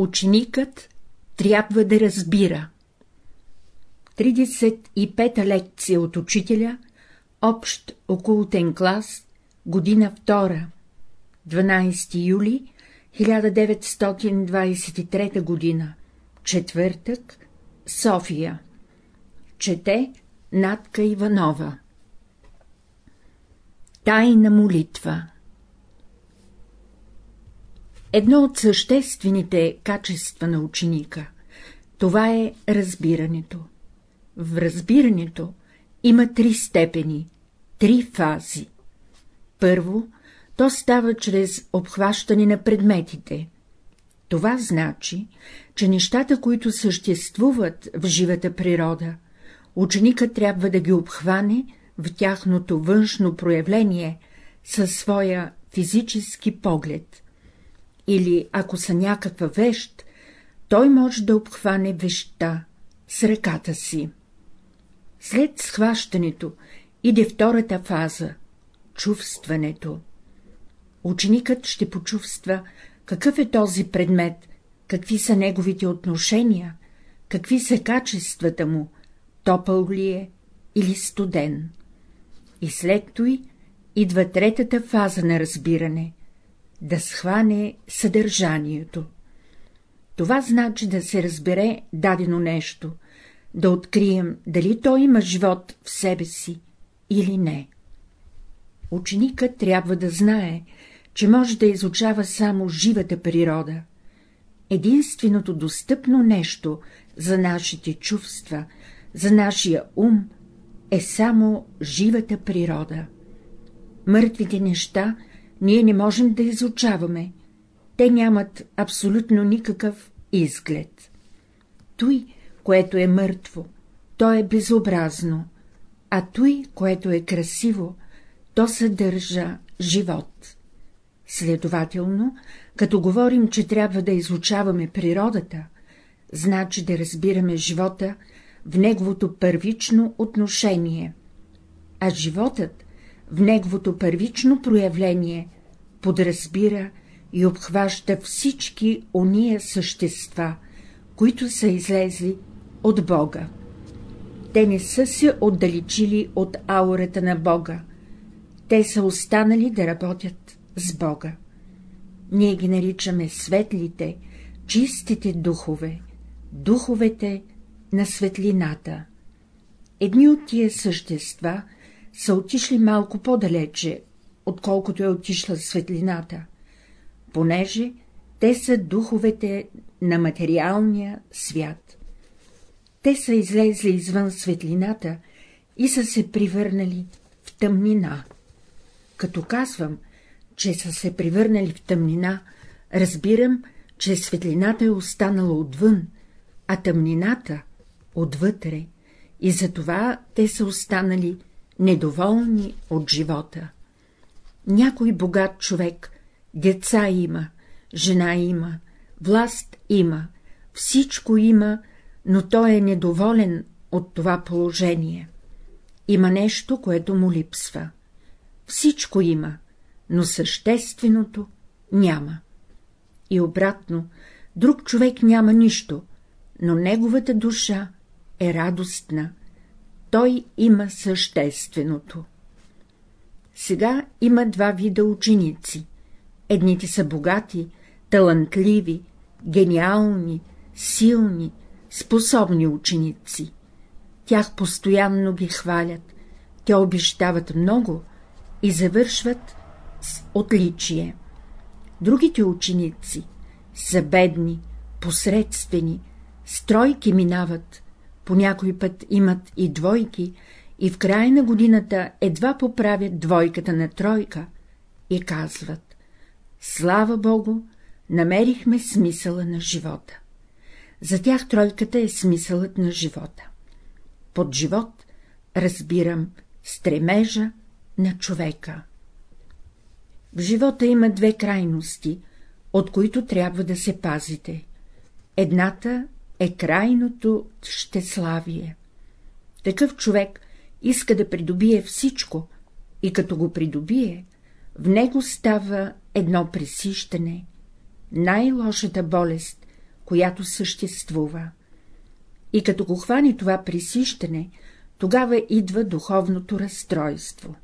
Ученикът трябва да разбира. 35-та лекция от учителя, общ окултен клас, година 2, 12 юли 1923 година, четвъртък, София. Чете Натка Иванова. Тайна молитва Едно от съществените качества на ученика — това е разбирането. В разбирането има три степени, три фази. Първо, то става чрез обхващане на предметите. Това значи, че нещата, които съществуват в живата природа, ученика трябва да ги обхване в тяхното външно проявление със своя физически поглед. Или, ако са някаква вещ, той може да обхване вещта с ръката си. След схващането иде втората фаза — чувстването. Ученикът ще почувства какъв е този предмет, какви са неговите отношения, какви са качествата му, топъл ли е или студен. И след той идва третата фаза на разбиране — да схване съдържанието. Това значи да се разбере дадено нещо, да открием дали то има живот в себе си или не. Ученикът трябва да знае, че може да изучава само живата природа. Единственото достъпно нещо за нашите чувства, за нашия ум е само живата природа. Мъртвите неща ние не можем да изучаваме, те нямат абсолютно никакъв изглед. Той, което е мъртво, то е безобразно, а той, което е красиво, то съдържа живот. Следователно, като говорим, че трябва да изучаваме природата, значи да разбираме живота в неговото първично отношение, а животът в неговото първично проявление подразбира и обхваща всички ония същества, които са излезли от Бога. Те не са се отдалечили от аурата на Бога, те са останали да работят с Бога. Ние ги наричаме светлите, чистите духове, духовете на светлината. Едни от тия същества са отишли малко по-далече, отколкото е отишла светлината, понеже те са духовете на материалния свят. Те са излезли извън светлината и са се привърнали в тъмнина. Като казвам, че са се привърнали в тъмнина, разбирам, че светлината е останала отвън, а тъмнината — отвътре, и затова те са останали недоволни от живота. Някой богат човек, деца има, жена има, власт има, всичко има, но той е недоволен от това положение. Има нещо, което му липсва. Всичко има, но същественото няма. И обратно, друг човек няма нищо, но неговата душа е радостна, той има същественото. Сега има два вида ученици. Едните са богати, талантливи, гениални, силни, способни ученици. Тях постоянно ги хвалят, те обещават много и завършват с отличие. Другите ученици са бедни, посредствени, стройки минават, по някой път имат и двойки, и в края на годината едва поправят двойката на тройка и казват — Слава Богу, намерихме смисъла на живота. За тях тройката е смисълът на живота. Под живот разбирам стремежа на човека. В живота има две крайности, от които трябва да се пазите. Едната е крайното щеславие. Такъв човек иска да придобие всичко и като го придобие, в него става едно пресищане, най-лошата болест, която съществува. И като го хвани това присищане, тогава идва духовното разстройство.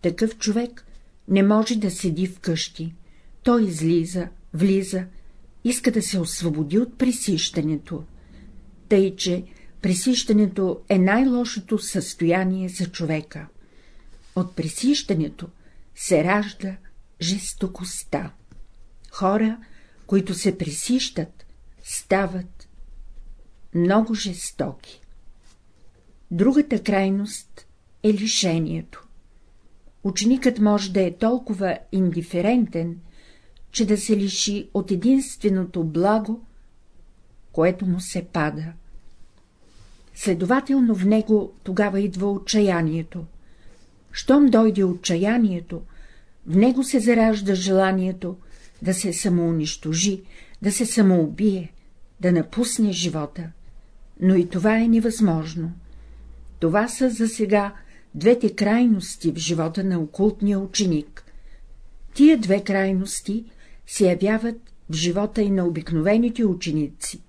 Такъв човек не може да седи вкъщи. Той излиза, влиза, иска да се освободи от присищането. Тъй, че присищането е най-лошото състояние за човека. От присищането се ражда жестокостта. Хора, които се присищат, стават много жестоки. Другата крайност е лишението. Ученикът може да е толкова индиферентен, че да се лиши от единственото благо, което му се пада. Следователно в него тогава идва отчаянието. Щом дойде отчаянието, в него се заражда желанието да се самоунищожи, да се самоубие, да напусне живота. Но и това е невъзможно. Това са за сега двете крайности в живота на окултния ученик. Тия две крайности се явяват в живота и на обикновените ученици,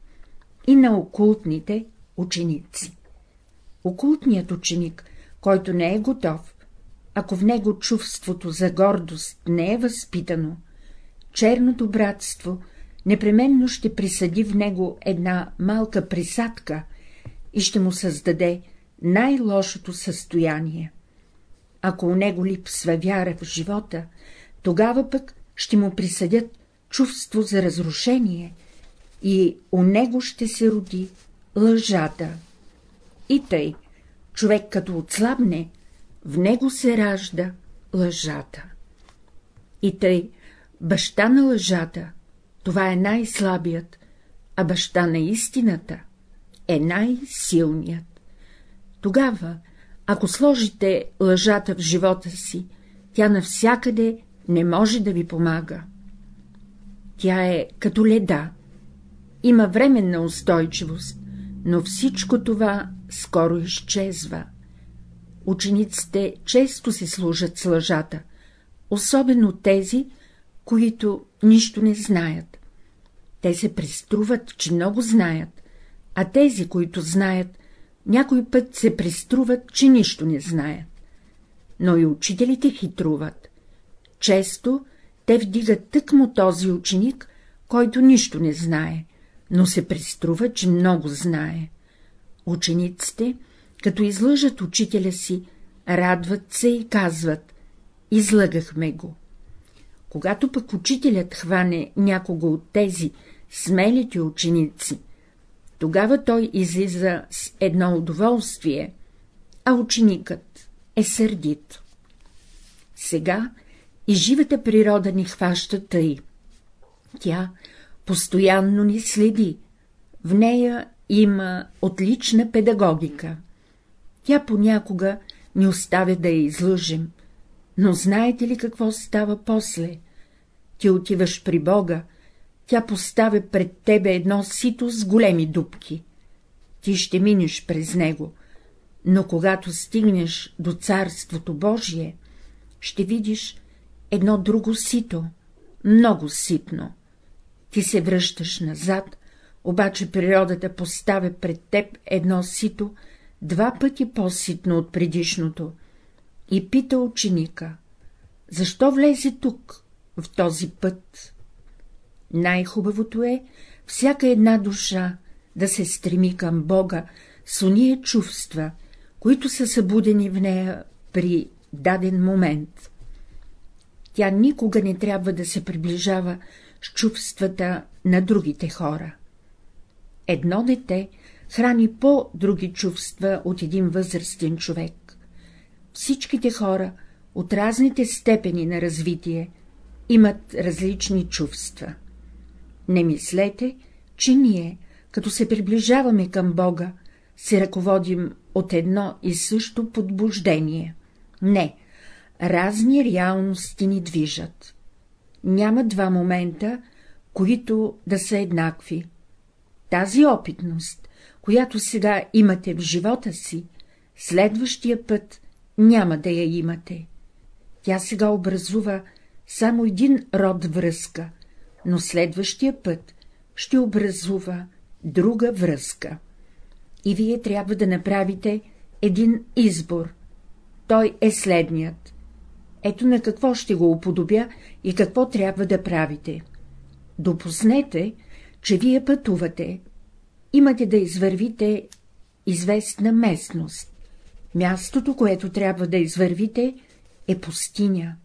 и на окултните ученици. Окултният ученик, който не е готов, ако в него чувството за гордост не е възпитано, черното братство непременно ще присъди в него една малка присадка и ще му създаде най-лошото състояние. Ако у него липсва вяра в живота, тогава пък ще му присъдят чувство за разрушение и у него ще се роди лъжата. И тъй, човек като отслабне, в него се ражда лъжата. И тъй, баща на лъжата, това е най-слабият, а баща на истината е най-силният. Тогава, ако сложите лъжата в живота си, тя навсякъде не може да ви помага. Тя е като леда. Има временна устойчивост, но всичко това скоро изчезва. Учениците често се служат с лъжата, особено тези, които нищо не знаят. Те се преструват, че много знаят, а тези, които знаят, някой път се преструват, че нищо не знаят. Но и учителите хитруват. Често те вдигат тъкмо този ученик, който нищо не знае, но се преструва, че много знае. Учениците, като излъжат учителя си, радват се и казват — излъгахме го. Когато пък учителят хване някого от тези смелите ученици, тогава той излиза с едно удоволствие, а ученикът е сърдит. Сега и живата природа ни хваща тъй. Тя постоянно ни следи, в нея има отлична педагогика. Тя понякога ни оставя да я излъжем, но знаете ли какво става после? Ти отиваш при Бога, тя поставя пред тебе едно сито с големи дубки. Ти ще минеш през него, но когато стигнеш до Царството Божие, ще видиш едно друго сито, много ситно. Ти се връщаш назад, обаче природата поставя пред теб едно сито, два пъти по-ситно от предишното, и пита ученика — защо влезе тук, в този път? Най-хубавото е всяка една душа да се стреми към Бога с уния чувства, които са събудени в нея при даден момент. Тя никога не трябва да се приближава с чувствата на другите хора. Едно дете храни по-други чувства от един възрастен човек. Всичките хора от разните степени на развитие имат различни чувства. Не мислете, че ние, като се приближаваме към Бога, се ръководим от едно и също подбуждение. Не, разни реалности ни движат. Няма два момента, които да са еднакви. Тази опитност, която сега имате в живота си, следващия път няма да я имате. Тя сега образува само един род връзка, но следващия път ще образува друга връзка. И вие трябва да направите един избор. Той е следният. Ето на какво ще го уподобя и какво трябва да правите. Допуснете, че вие пътувате. Имате да извървите известна местност. Мястото, което трябва да извървите, е пустиня.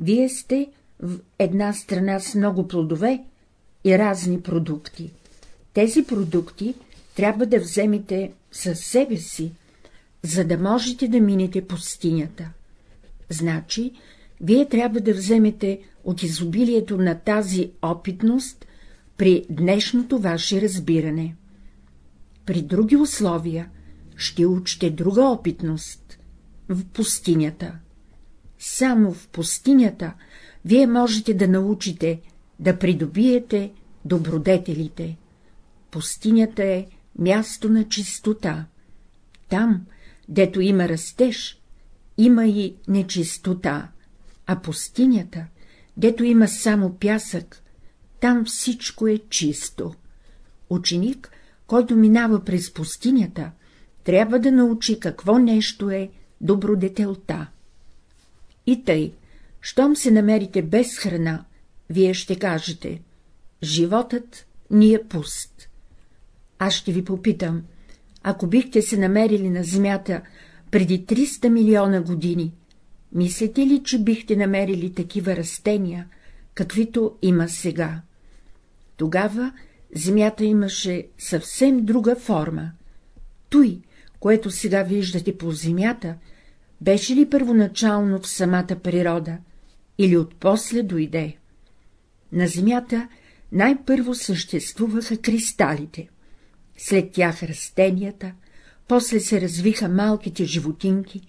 Вие сте в една страна с много плодове и разни продукти. Тези продукти трябва да вземете със себе си, за да можете да минете пустинята. Значи, вие трябва да вземете от изобилието на тази опитност при днешното ваше разбиране. При други условия ще учите друга опитност — в пустинята. Само в пустинята вие можете да научите да придобиете добродетелите. Пустинята е място на чистота. Там, дето има растеж, има и нечистота, а пустинята, дето има само пясък, там всичко е чисто. Ученик, който минава през пустинята, трябва да научи какво нещо е добродетелта. И тъй, щом се намерите без храна, вие ще кажете — животът ни е пуст. Аз ще ви попитам, ако бихте се намерили на земята преди 300 милиона години, мислите ли, че бихте намерили такива растения, каквито има сега? Тогава земята имаше съвсем друга форма. Той, което сега виждате по земята, беше ли първоначално в самата природа, или отпосле дойде? На земята най-първо съществуваха кристалите, след тях растенията, после се развиха малките животинки,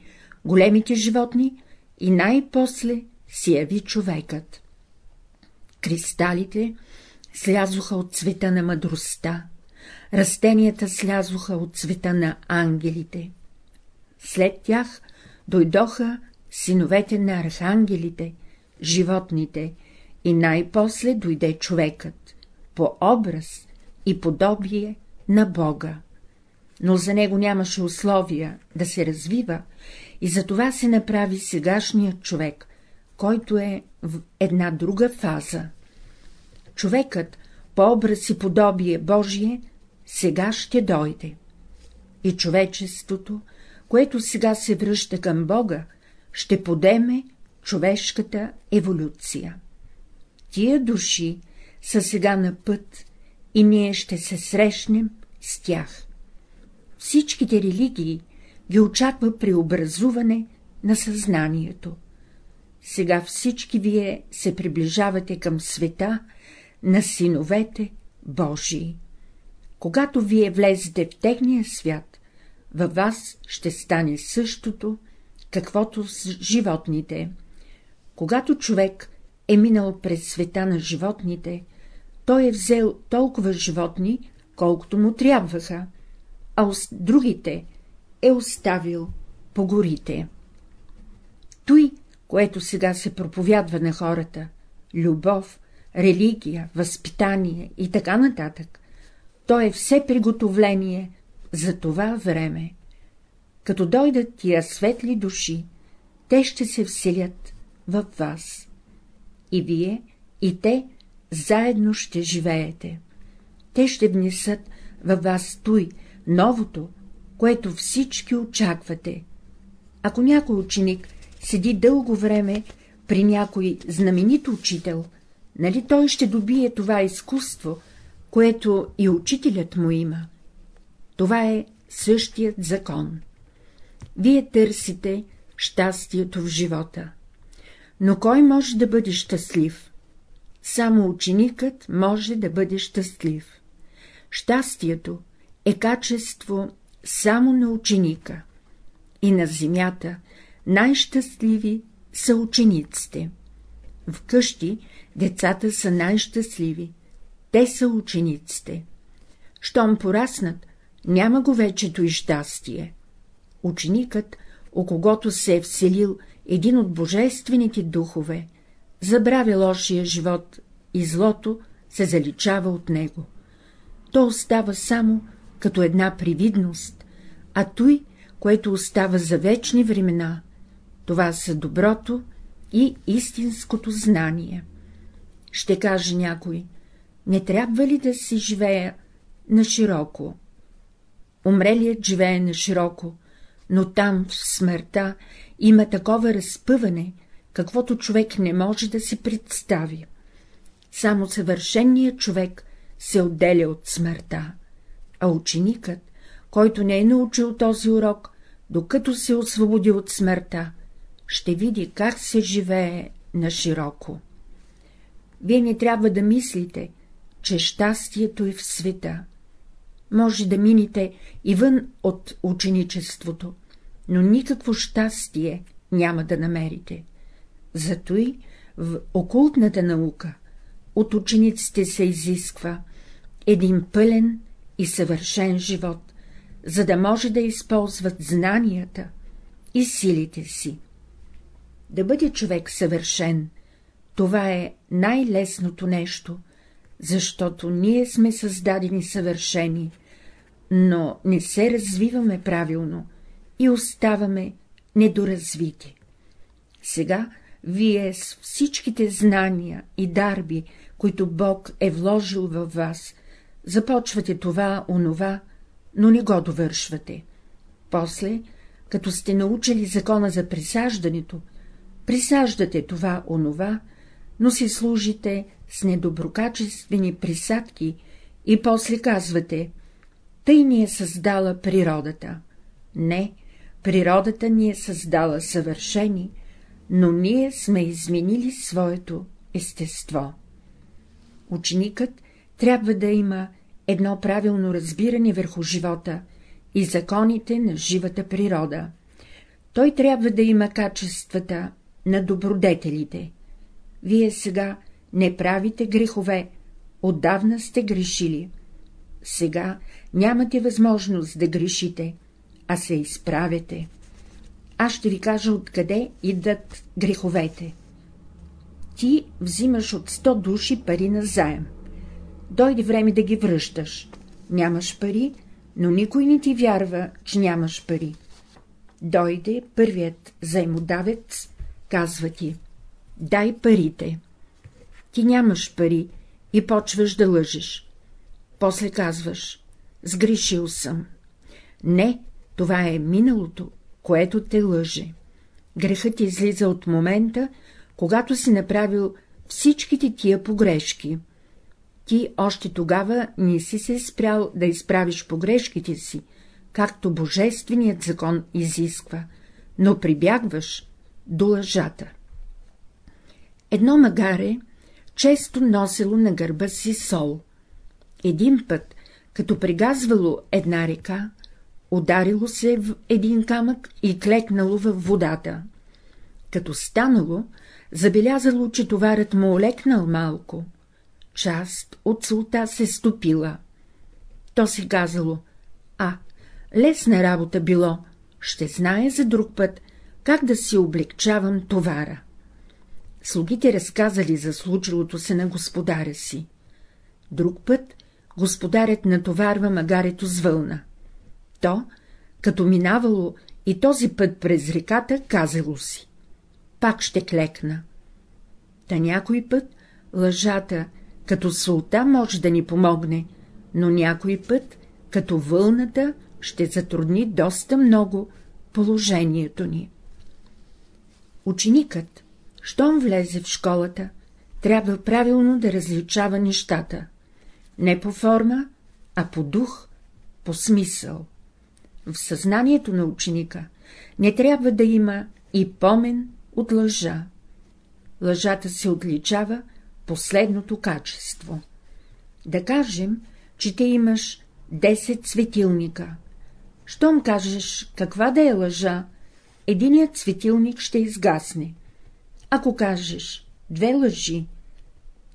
големите животни и най-после се яви човекът. Кристалите слязоха от цвета на мъдростта, растенията слязоха от цвета на ангелите. След тях дойдоха синовете на архангелите, животните, и най-после дойде човекът, по образ и подобие на Бога. Но за него нямаше условия да се развива и затова се направи сегашният човек, който е в една друга фаза. Човекът, по образ и подобие Божие, сега ще дойде. И човечеството, което сега се връща към Бога, ще подеме човешката еволюция. Тия души са сега на път и ние ще се срещнем с тях. Всичките религии ги очаква преобразуване на съзнанието. Сега всички вие се приближавате към света на синовете Божии. Когато вие влезете в техния свят, във вас ще стане същото, каквото с животните. Когато човек е минал през света на животните, той е взел толкова животни, колкото му трябваха, а другите е оставил по горите. Той, което сега се проповядва на хората — любов, религия, възпитание и така нататък, то е все приготовление за това време. Като дойдат тия светли души, те ще се вселят във вас. И вие, и те заедно ще живеете. Те ще внесат във вас той, новото, което всички очаквате. Ако някой ученик седи дълго време при някой знаменит учител, нали той ще добие това изкуство, което и учителят му има? Това е същият закон. Вие търсите щастието в живота. Но кой може да бъде щастлив? Само ученикът може да бъде щастлив. Щастието е качество само на ученика. И на земята най-щастливи са учениците. Вкъщи децата са най-щастливи, те са учениците. Щом пораснат, няма го вечето и щастие. Ученикът, о когото се е вселил един от божествените духове, забравя лошия живот и злото се заличава от него. То остава само като една привидност, а той, което остава за вечни времена, това са доброто и истинското знание. Ще каже някой, не трябва ли да си живея на широко? Умрелият живее на широко, но там в смъртта има такова разпъване, каквото човек не може да си представи. Само съвършенният човек се отделя от смъртта, а ученикът, който не е научил този урок, докато се освободи от смъртта, ще види как се живее на широко. Вие не трябва да мислите, че щастието е в света. Може да минете и вън от ученичеството, но никакво щастие няма да намерите. Зато и в окултната наука от учениците се изисква един пълен и съвършен живот, за да може да използват знанията и силите си. Да бъде човек съвършен, това е най-лесното нещо, защото ние сме създадени съвършени, но не се развиваме правилно и оставаме недоразвити. Сега вие с всичките знания и дарби, които Бог е вложил във вас, започвате това, онова, но не го довършвате. После, като сте научили закона за присаждането, присаждате това, онова, но си служите с недоброкачествени присадки и после казвате — тъй ни е създала природата. Не, природата ни е създала съвършени, но ние сме изменили своето естество. Ученикът трябва да има едно правилно разбиране върху живота и законите на живата природа. Той трябва да има качествата на добродетелите. Вие сега не правите грехове, отдавна сте грешили. Сега нямате възможност да грешите, а се изправете. Аз ще ви кажа откъде идат греховете. Ти взимаш от сто души пари на заем. Дойде време да ги връщаш. Нямаш пари, но никой не ти вярва, че нямаш пари. Дойде първият заемодавец, казва ти — дай парите. Ти нямаш пари и почваш да лъжеш. После казваш — сгрешил съм. Не, това е миналото, което те лъже. Грехът излиза от момента, когато си направил всичките тия погрешки. Ти още тогава не си се спрял да изправиш погрешките си, както божественият закон изисква, но прибягваш до лъжата. Едно магаре често носило на гърба си сол. Един път, като пригазвало една река, ударило се в един камък и клекнало във водата. Като станало, забелязало, че товарът му олекнал малко. Част от солта се стопила. То си казало, а, лесна работа било, ще знае за друг път, как да си облегчавам товара. Слугите разказали за случилото се на господаря си. Друг път господарят натоварва магарето с вълна. То, като минавало и този път през реката, казало си. Пак ще клекна. Та някой път лъжата, като солта, може да ни помогне, но някой път, като вълната, ще затрудни доста много положението ни. Ученикът, щом влезе в школата, трябва правилно да различава нещата, не по форма, а по дух, по смисъл в съзнанието на ученика не трябва да има и помен от лъжа. Лъжата се отличава последното качество. Да кажем, че ти имаш 10 светилника. Щом кажеш каква да е лъжа, единият светилник ще изгасне. Ако кажеш две лъжи,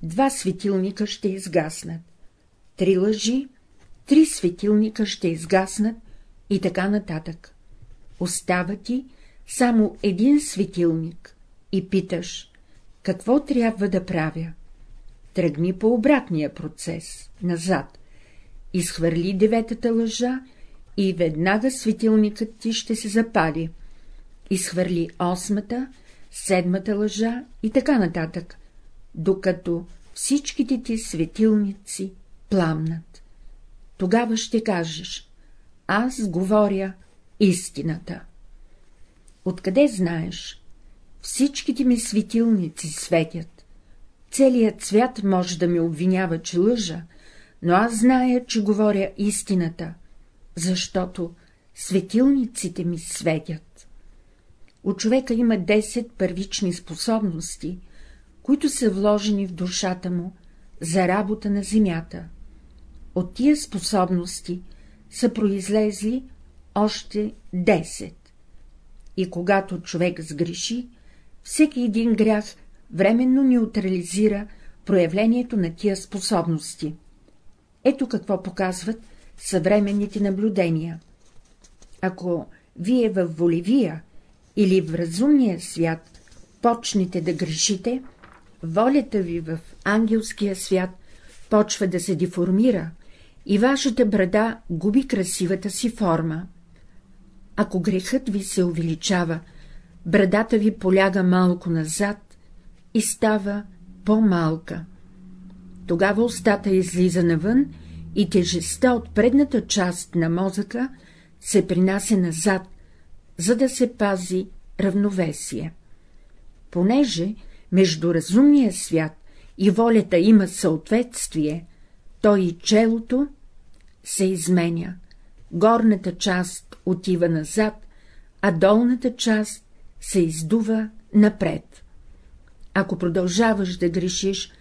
два светилника ще изгаснат. Три лъжи, три светилника ще изгаснат и така нататък. Остава ти само един светилник и питаш, какво трябва да правя? Тръгни по обратния процес, назад, изхвърли деветата лъжа и веднага светилникът ти ще се запали, изхвърли осмата, седмата лъжа и така нататък, докато всичките ти светилници пламнат. Тогава ще кажеш, аз говоря истината. Откъде знаеш? Всичките ми светилници светят. Целият свят може да ме обвинява, че лъжа, но аз зная, че говоря истината, защото светилниците ми светят. У човека има 10 първични способности, които са вложени в душата му за работа на земята. От тия способности са произлезли още 10. И когато човек сгреши, всеки един грях временно неутрализира проявлението на тия способности. Ето какво показват съвременните наблюдения. Ако вие в волевия или в разумния свят почнете да грешите, волята ви в ангелския свят почва да се деформира и вашата брада губи красивата си форма. Ако грехът ви се увеличава, брадата ви поляга малко назад и става по-малка. Тогава устата излиза навън и тежестта от предната част на мозъка се принася назад, за да се пази равновесие. Понеже между разумния свят и волята има съответствие, то и челото се изменя. Горната част отива назад, а долната част се издува напред. Ако продължаваш да грешиш,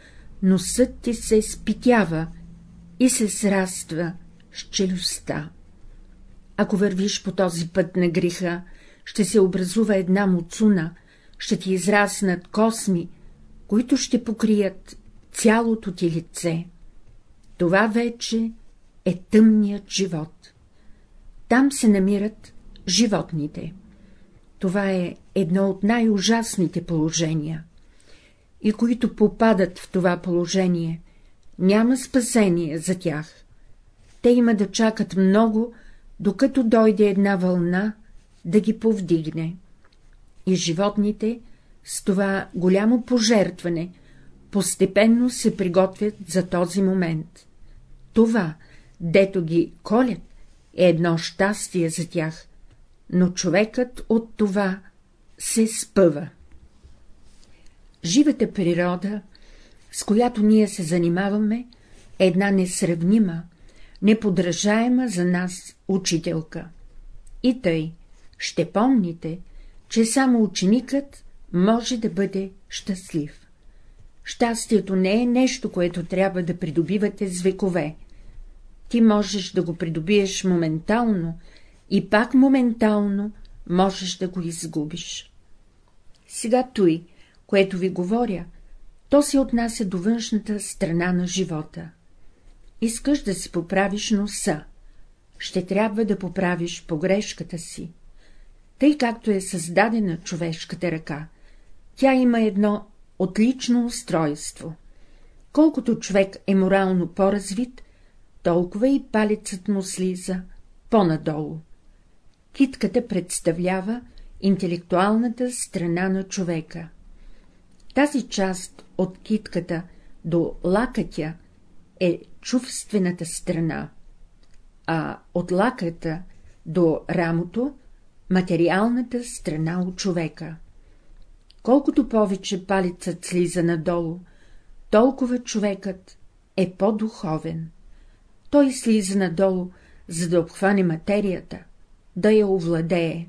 носът ти се спитява и се сраства с челюстта. Ако вървиш по този път на греха, ще се образува една муцуна, ще ти израснат косми, които ще покрият цялото ти лице. Това вече е тъмният живот. Там се намират животните. Това е едно от най-ужасните положения. И които попадат в това положение, няма спасение за тях. Те има да чакат много, докато дойде една вълна да ги повдигне. И животните с това голямо пожертване постепенно се приготвят за този момент. Това, дето ги колят, е едно щастие за тях, но човекът от това се спъва. Живата природа, с която ние се занимаваме, е една несравнима, неподражаема за нас учителка. И тъй ще помните, че само ученикът може да бъде щастлив. Щастието не е нещо, което трябва да придобивате с векове. Ти можеш да го придобиеш моментално и пак моментално можеш да го изгубиш. Сега той, което ви говоря, то се отнася до външната страна на живота. Искаш да си поправиш носа, ще трябва да поправиш погрешката си. Тъй както е създадена човешката ръка, тя има едно отлично устройство. Колкото човек е морално по-развит, толкова и палецът му слиза по-надолу. Китката представлява интелектуалната страна на човека. Тази част от китката до лакътя е чувствената страна, а от лаката до рамото — материалната страна от човека. Колкото повече палецът слиза надолу, толкова човекът е по-духовен. Той слиза надолу, за да обхване материята, да я овладее.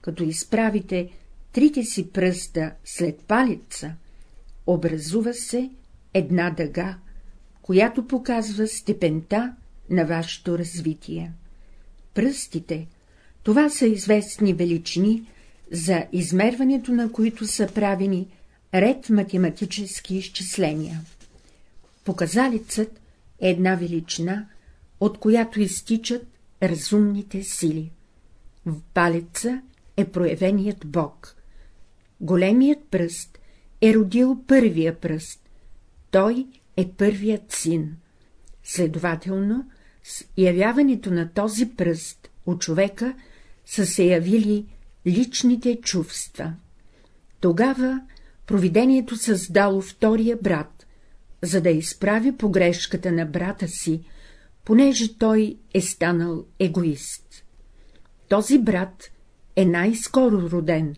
Като изправите трите си пръста след палеца, образува се една дъга, която показва степента на вашето развитие. Пръстите — това са известни величини, за измерването на които са правени ред математически изчисления. Показалецът е една величина, от която изтичат разумните сили. В палеца е проявеният Бог. Големият пръст е родил първия пръст. Той е първият син. Следователно, с явяването на този пръст у човека са се явили личните чувства. Тогава провидението създало втория брат, за да изправи погрешката на брата си, понеже той е станал егоист. Този брат е най-скоро роден,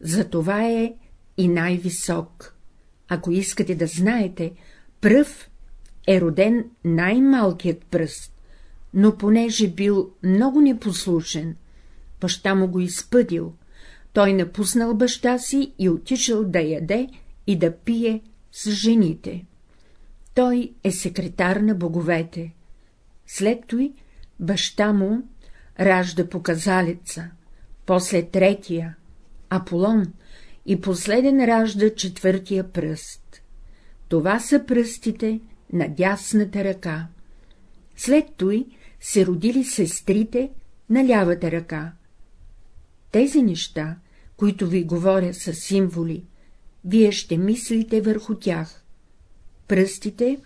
затова е и най-висок. Ако искате да знаете, пръв е роден най-малкият пръст, но понеже бил много непослушен, баща му го изпъдил, той напуснал баща си и отишъл да яде и да пие с жените. Той е секретар на боговете. След той баща му ражда показалеца, после третия, Аполон, и последен ражда четвъртия пръст. Това са пръстите на дясната ръка. След той се родили сестрите на лявата ръка. Тези неща, които ви говоря са символи, вие ще мислите върху тях. Пръстите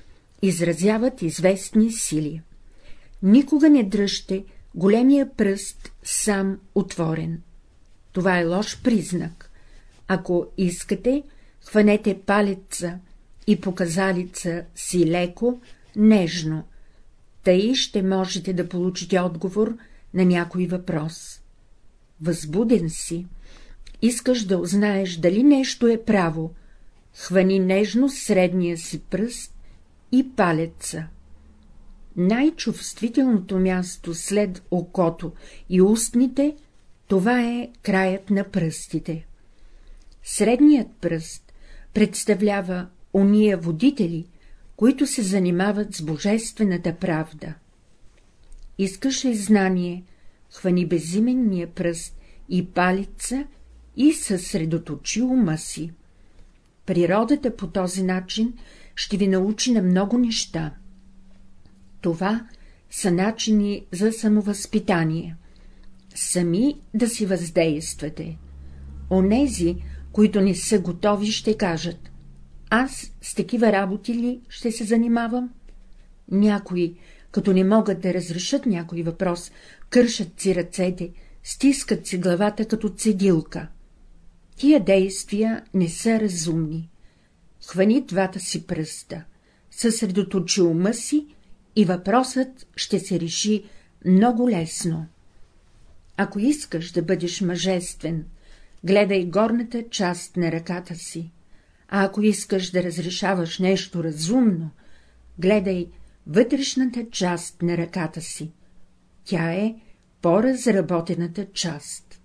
изразяват известни сили. Никога не дръжте големия пръст сам отворен. Това е лош признак. Ако искате, хванете палеца и показалица си леко, нежно, тъй ще можете да получите отговор на някой въпрос. Възбуден си, искаш да узнаеш дали нещо е право, хвани нежно средния си пръст и палеца. Най-чувствителното място след окото и устните, това е краят на пръстите. Средният пръст представлява ония водители, които се занимават с божествената правда. Искаш ли знание, хвани безименния пръст и палица и съсредоточи ума си. Природата по този начин ще ви научи на много неща. Това са начини за самовъзпитание. Сами да си въздействате. Онези, които не са готови, ще кажат — аз с такива работи ли ще се занимавам? Някои, като не могат да разрешат някой въпрос, кършат си ръцете, стискат си главата като цедилка. Тия действия не са разумни. Хвани двата си пръста, съсредоточи ума си и въпросът ще се реши много лесно. Ако искаш да бъдеш мъжествен, гледай горната част на ръката си, а ако искаш да разрешаваш нещо разумно, гледай вътрешната част на ръката си. Тя е по-разработената част.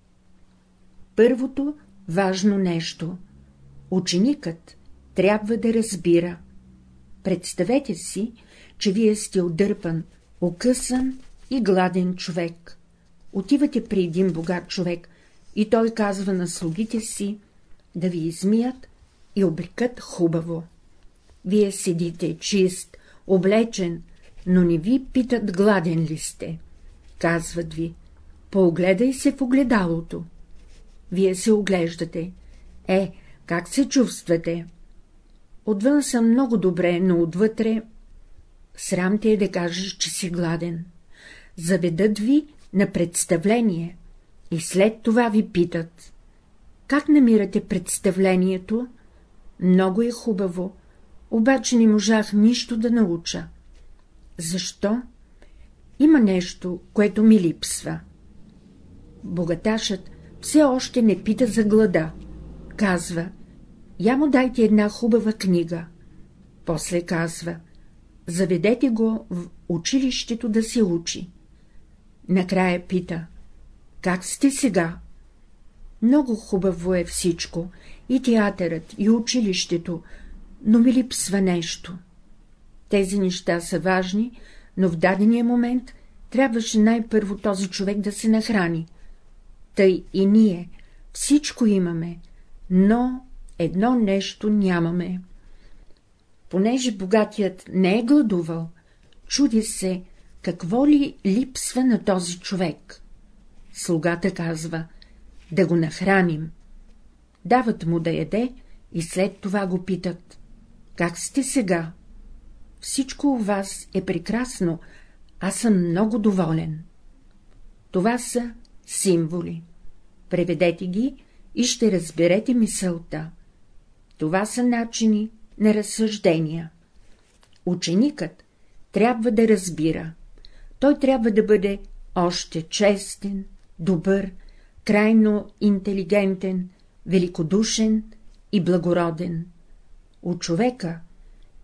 Първото важно нещо — ученикът трябва да разбира. Представете си, че вие сте отдърпан, окъсан и гладен човек. Отивате при един богат човек и той казва на слугите си да ви измият и облекат хубаво. Вие седите чист, облечен, но не ви питат гладен ли сте. Казват ви, поогледай се в огледалото. Вие се оглеждате. Е, как се чувствате? Отвън съм много добре, но отвътре... Срам те е да кажеш, че си гладен. Заведат ви на представление и след това ви питат. Как намирате представлението? Много е хубаво, обаче не можах нищо да науча. Защо? Има нещо, което ми липсва. Богаташът все още не пита за глада. Казва, я му дайте една хубава книга. После казва, заведете го в училището да се учи. Накрая пита, как сте сега? Много хубаво е всичко, и театърът, и училището, но ми липсва нещо. Тези неща са важни, но в дадения момент трябваше най-първо този човек да се нахрани. Тъй и ние всичко имаме, но едно нещо нямаме. Понеже богатият не е гладувал, чуди се, какво ли липсва на този човек. Слугата казва, да го нахраним. Дават му да яде и след това го питат, как сте сега? всичко у вас е прекрасно, аз съм много доволен. Това са символи. Преведете ги и ще разберете мисълта. Това са начини на разсъждения. Ученикът трябва да разбира. Той трябва да бъде още честен, добър, крайно интелигентен, великодушен и благороден. У човека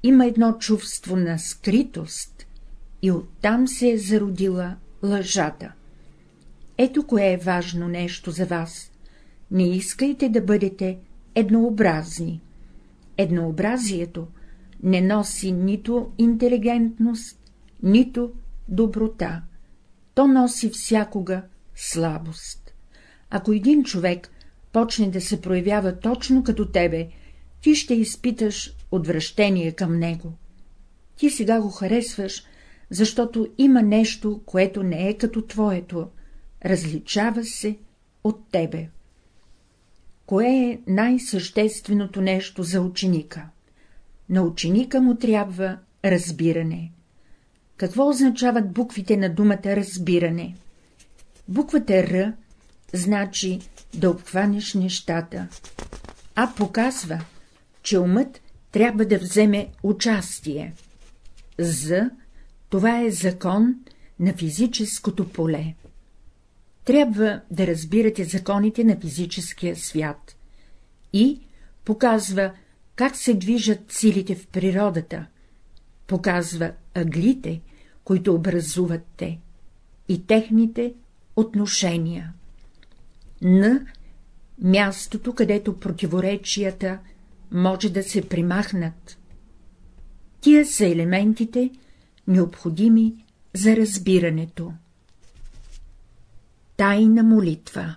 има едно чувство на скритост и оттам се е зародила лъжата. Ето кое е важно нещо за вас. Не искайте да бъдете еднообразни. Еднообразието не носи нито интелигентност, нито доброта. То носи всякога слабост. Ако един човек почне да се проявява точно като тебе, ти ще изпиташ отвращение към него. Ти сега го харесваш, защото има нещо, което не е като твоето, различава се от тебе. Кое е най-същественото нещо за ученика? На ученика му трябва разбиране. Какво означават буквите на думата разбиране? Буквата Р значи да обхванеш нещата, а показва, че умът трябва да вземе участие. З — това е закон на физическото поле. Трябва да разбирате законите на физическия свят. И показва, как се движат силите в природата, показва аглите, които образуват те, и техните отношения. Н — мястото, където противоречията може да се примахнат. Тия са елементите, необходими за разбирането. Тайна молитва